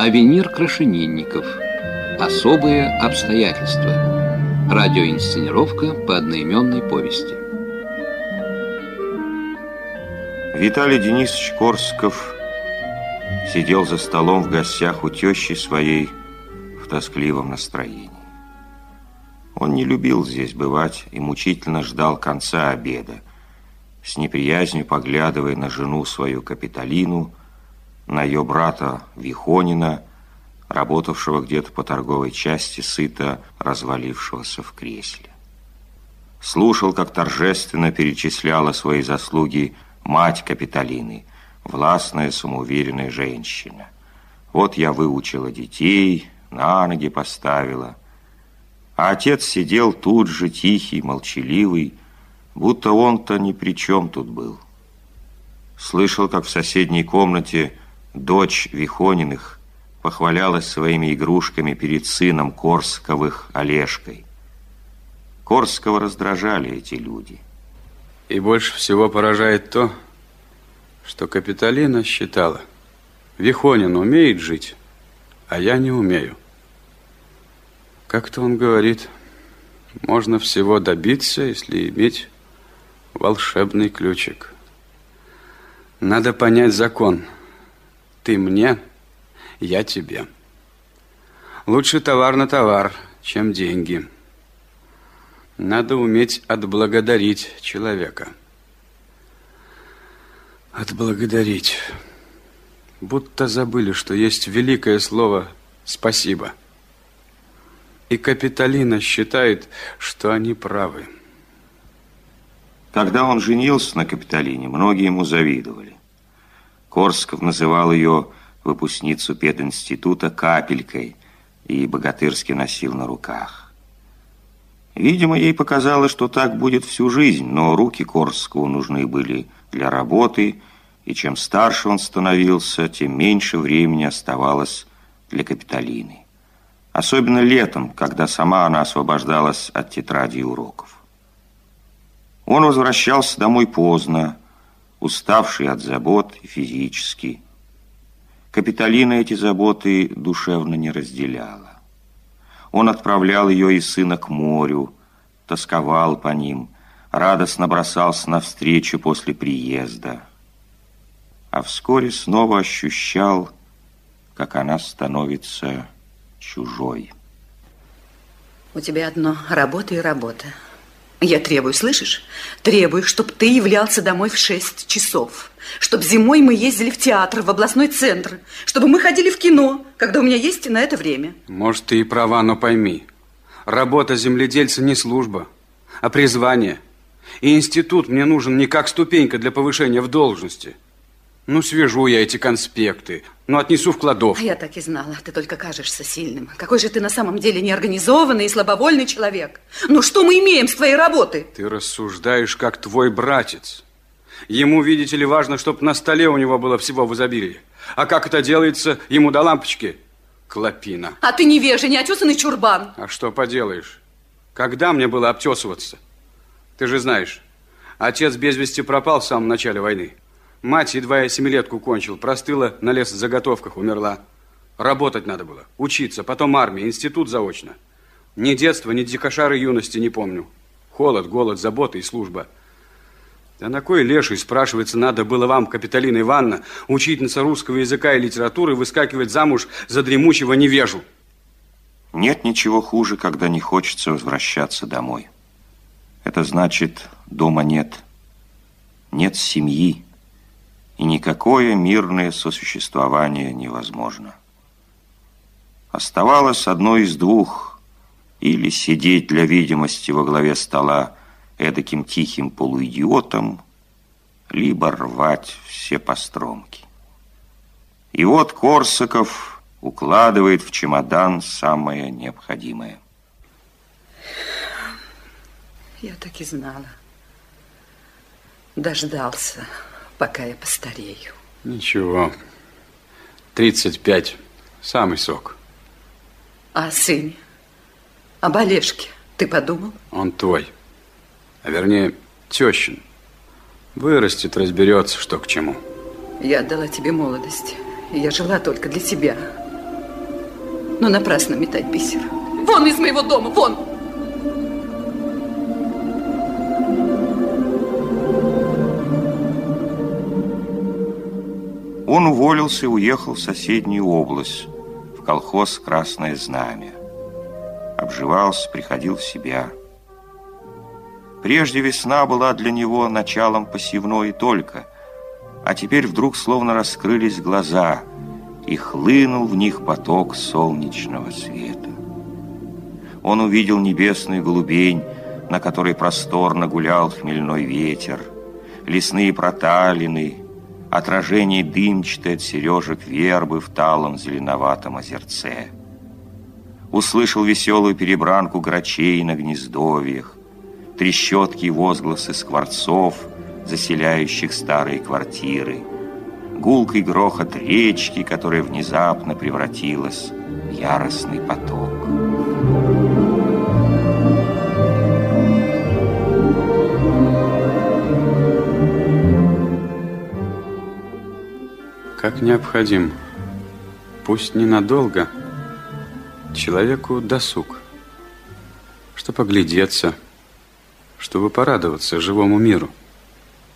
Авенир Крашенинников. Особые обстоятельства. Радиоинсценировка по одноименной повести. Виталий Денисович Корсков сидел за столом в гостях у тещи своей в тоскливом настроении. Он не любил здесь бывать и мучительно ждал конца обеда, с неприязнью поглядывая на жену свою Капитолину, на ее брата Вихонина, работавшего где-то по торговой части, сыто развалившегося в кресле. Слушал, как торжественно перечисляла свои заслуги мать Капитолины, властная, самоуверенная женщина. Вот я выучила детей, на ноги поставила. А отец сидел тут же, тихий, молчаливый, будто он-то ни при чем тут был. Слышал, как в соседней комнате дочь Вихониных похвалялась своими игрушками перед сыном Корсковых Олежкой. Корского раздражали эти люди. И больше всего поражает то, что Капитолина считала, Вихонин умеет жить, а я не умею. Как-то он говорит, можно всего добиться, если иметь волшебный ключик. Надо понять закон. Ты мне, я тебе. Лучше товар на товар, чем деньги. Надо уметь отблагодарить человека. Отблагодарить. Будто забыли, что есть великое слово «спасибо». И Капитолина считает, что они правы. Когда он женился на Капитолине, многие ему завидовали. Корсков называл ее выпускницу пединститута капелькой и богатырски носил на руках. Видимо, ей показалось, что так будет всю жизнь, но руки Корскову нужны были для работы, и чем старше он становился, тем меньше времени оставалось для Капитолины. Особенно летом, когда сама она освобождалась от тетради и уроков. Он возвращался домой поздно, уставший от забот физически. Капитолина эти заботы душевно не разделяла. Он отправлял ее и сына к морю, тосковал по ним – радостно бросался навстречу после приезда. А вскоре снова ощущал, как она становится чужой. У тебя одно работа и работа. Я требую, слышишь? Требую, чтобы ты являлся домой в 6 часов. Чтобы зимой мы ездили в театр, в областной центр. Чтобы мы ходили в кино, когда у меня есть на это время. Может, ты и права, но пойми. Работа земледельца не служба, а призвание – и институт мне нужен не как ступенька для повышения в должности. Ну, свяжу я эти конспекты, ну, отнесу в кладовку. А я так и знала, ты только кажешься сильным. Какой же ты на самом деле неорганизованный и слабовольный человек. Ну, что мы имеем с твоей работы? Ты рассуждаешь, как твой братец. Ему, видите ли, важно, чтобы на столе у него было всего в изобилии. А как это делается, ему до лампочки клопина. А ты невежа, неотесанный чурбан. А что поделаешь? Когда мне было обтесываться? Ты же знаешь, отец без вести пропал в самом начале войны. Мать едва я семилетку кончил, простыла на лес заготовках, умерла. Работать надо было, учиться, потом армия, институт заочно. Ни детства, ни дикошары юности не помню. Холод, голод, забота и служба. Да на кой леший, спрашивается, надо было вам, Капитолина Ивановна, учительница русского языка и литературы, выскакивать замуж за дремучего невежу? Нет ничего хуже, когда не хочется возвращаться домой. Это значит, дома нет. Нет семьи. И никакое мирное сосуществование невозможно. Оставалось одно из двух. Или сидеть для видимости во главе стола эдаким тихим полуидиотом, либо рвать все постромки. И вот Корсаков укладывает в чемодан самое необходимое – я так и знала. Дождался, пока я постарею. Ничего. 35. Самый сок. А о сыне? Об Олежке ты подумал? Он твой. А вернее, тещин. Вырастет, разберется, что к чему. Я отдала тебе молодость. Я жила только для тебя. Но напрасно метать бисер. Вон из моего дома, вон! Он уволился и уехал в соседнюю область, в колхоз «Красное знамя». Обживался, приходил в себя. Прежде весна была для него началом посевной только, а теперь вдруг словно раскрылись глаза, и хлынул в них поток солнечного света. Он увидел небесную голубень, на которой просторно гулял хмельной ветер, лесные проталины, отражение дымчатое от сережек вербы в талом зеленоватом озерце. Услышал веселую перебранку грачей на гнездовьях, трещотки и возгласы скворцов, заселяющих старые квартиры, гулкий грохот речки, которая внезапно превратилась в яростный поток. Как необходим, пусть ненадолго, человеку досуг, чтобы поглядеться, чтобы порадоваться живому миру –